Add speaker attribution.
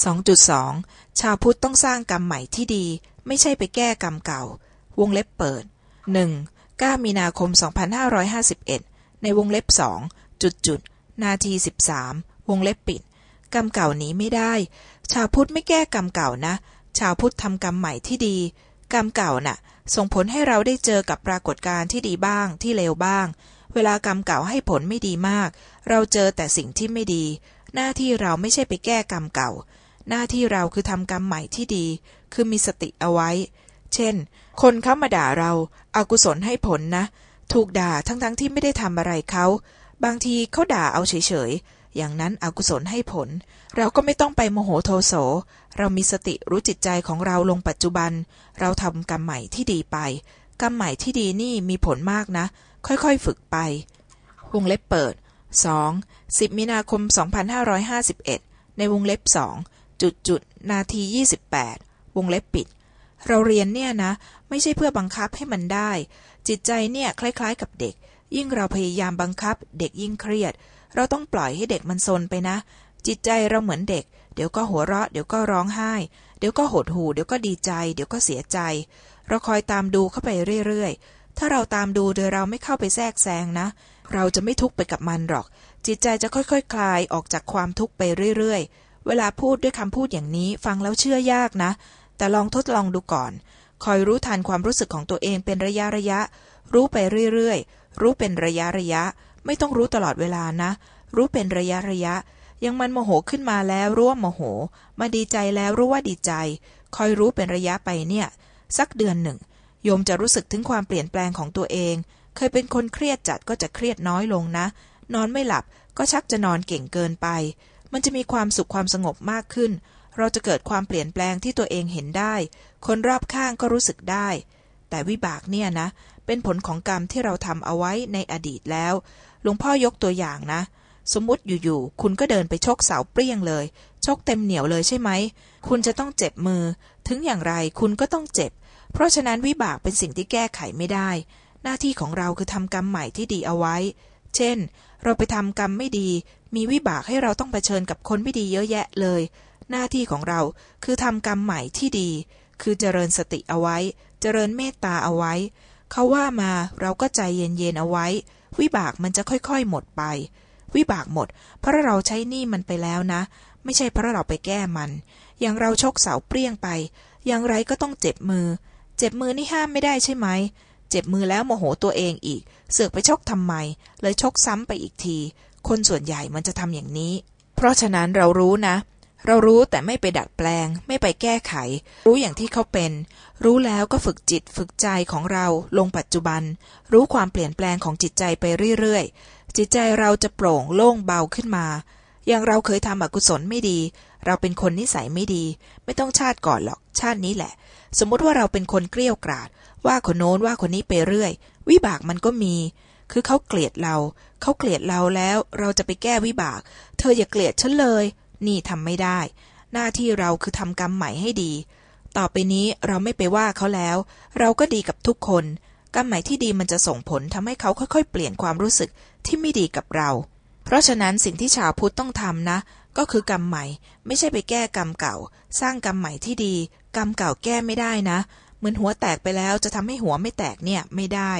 Speaker 1: 2.2 ชาวพุทธต้องสร้างกรรมใหม่ที่ดี ไม่ใช่ไปแก้กรรมเก่า วงเล็บเปิด 1. 9 มีนาคม 2551 ในวงเล็บสองจุดจุด นาที 13 วงเล็บปิด กรรมเก่าหนีไม่ได้ ชาวพุทธไม่แก้กรรมเก่านะ ชาวพุทธทำกรรมใหม่ที่ดี กรรมเก่าน่ะ ส่งผลให้เราได้เจอกับปรากฏการณ์ที่ดีบ้างที่เลวบ้าง เวลากรรมเก่าให้ผลไม่ดีมาก เราเจอแต่สิ่งที่ไม่ดี หน้าที่เราไม่ใช่ไปแก้กรรมเก่า หน้าที่เราคือทำกรรมใหม่ที่ดี คือมีสติเอาไว้ เช่น คนเขามาด่าเราอากุศลให้ผลนะ ถูกด่าทั้งๆทที่ไม่ได้ทำอะไรเขาบางทีเขาด่าเอาเฉยๆ อย่างนั้นอกุศลให้ผล เราก็ไม่ต้องไปโมโหโทโส เรามีสติรู้จิตใจของเราลงปัจจุบัน เราทำกรรมใหม่ที่ดีไป กรรมใหม่ที่ดีนี่มีผลมากนะ ค่อยๆฝึกไป วงเล็บเปิด 2. 10 มีนาคม 2551 ในวงเล็บสอง จุดจุดนาที28วงเล็บปิด เราเรียนเนี่ยนะ ไม่ใช่เพื่อบังคับให้มันได้ จิตใจเนี่ยคล้ายๆกับเด็ก ยิ่งเราพยายามบังคับ เด็กยิ่งเครียด เราต้องปล่อยให้เด็กมันซนไปนะ จิตใจเราเหมือนเด็ก เดี๋ยวก็หัวเราะ เดี๋ยวก็ร้องไห้ เดี๋ยวก็หดหู่ เดี๋ยวก็ดีใจ เดี๋ยวก็เสียใจ เราคอยตามดูเข้าไปเรื่อยๆ ถ้าเราตามดูโดยเราไม่เข้าไปแทรกแซงนะ เราจะไม่ทุกข์ไปกับมันหรอก จิตใจจะค่อยๆคลายออกจากความทุกข์ไปเรื่อยๆ เวลาพูดด้วยคำพูดอย่างนี้ฟังแล้วเชื่อยากนะ แต่ลองทดลองดูก่อน คอยรู้ทันความรู้สึกของตัวเองเป็นระยะระยะ รู้ไปเรื่อยๆ รู้เป็นระยะระยะ ไม่ต้องรู้ตลอดเวลานะ รู้เป็นระยะระยะ ยังมันโมโหขึ้นมาแล้วรู้ว่าโมโห มาดีใจแล้วรู้ว่าดีใจ คอยรู้เป็นระยะไปเนี่ย สักเดือนหนึ่ง โยมจะรู้สึกถึงความเปลี่ยนแปลงของตัวเอง เคยเป็นคนเครียดจัดก็จะเครียดน้อยลงนะ นอนไม่หลับก็ชักจะนอนเก่งเกินไป มันจะมีความสุขความสงบมากขึ้น เราจะเกิดความเปลี่ยนแปลงที่ตัวเองเห็นได้ คนรอบข้างก็รู้สึกได้ แต่วิบากเนี่ยนะ เป็นผลของกรรมที่เราทำเอาไว้ในอดีตแล้ว หลวงพ่อยกตัวอย่างนะ สมมติอยู่ๆ คุณก็เดินไปชกเสาเปรี้ยงเลย ชกเต็มเหนียวเลยใช่ไหม คุณจะต้องเจ็บมือ ถึงอย่างไรคุณก็ต้องเจ็บ เพราะฉะนั้นวิบากเป็นสิ่งที่แก้ไขไม่ได้ หน้าที่ของเราคือทำกรรมใหม่ที่ดีเอาไว้ เช่น เราไปทำกรรมไม่ดี มีวิบากให้เราต้องเผชิญกับคนไม่ดีเยอะแยะเลย หน้าที่ของเราคือทำกรรมใหม่ที่ดี คือเจริญสติเอาไว้ เจริญเมตตาเอาไว้ เขาว่ามาเราก็ใจเย็นๆเอาไว้ วิบากมันจะค่อยๆหมดไป วิบากหมด เพราะเราใช้หนี้มันไปแล้วนะ ไม่ใช่เพราะเราไปแก้มัน อย่างเราชกเสาเปรี้ยงไป อย่างไรก็ต้องเจ็บมือ เจ็บมือนี่ห้ามไม่ได้ใช่ไหมเจ็บมือแล้วโมโหตัวเองอีก เสือกไปชกทำไม เลยชกซ้ำไปอีกที คนส่วนใหญ่มันจะทำอย่างนี้ เพราะฉะนั้นเรารู้นะ เรารู้แต่ไม่ไปดัดแปลง ไม่ไปแก้ไข รู้อย่างที่เขาเป็น รู้แล้วก็ฝึกจิตฝึกใจของเราลงปัจจุบัน รู้ความเปลี่ยนแปลงของจิตใจไปเรื่อยๆ จิตใจเราจะโปร่งโล่งเบาขึ้นมา อย่างเราเคยทำอกุศลไม่ดี เราเป็นคนนิสัยไม่ดี ไม่ต้องชาติก่อนหรอก ชาตินี้แหละ สมมติว่าเราเป็นคนเกลี้ยวกราดว่าคนโน้นว่าคนนี้ไปเรื่อย วิบากมันก็มี คือเขาเกลียดเรา เขาเกลียดเราแล้วเราจะไปแก้วิบาก เธออย่าเกลียดฉันเลย นี่ทำไม่ได้ หน้าที่เราคือทำกรรมใหม่ให้ดี ต่อไปนี้เราไม่ไปว่าเขาแล้ว เราก็ดีกับทุกคน กรรมใหม่ที่ดีมันจะส่งผลทำให้เขาค่อยๆ เปลี่ยนความรู้สึกที่ไม่ดีกับเรา เพราะฉะนั้นสิ่งที่ชาวพุทธต้องทำนะ ก็คือกรรมใหม่ ไม่ใช่ไปแก้กรรมเก่า สร้างกรรมใหม่ที่ดี กรรมเก่าแก้ไม่ได้นะ เหมือนหัวแตกไปแล้วจะทำให้หัวไม่แตกเนี่ยไม่ได้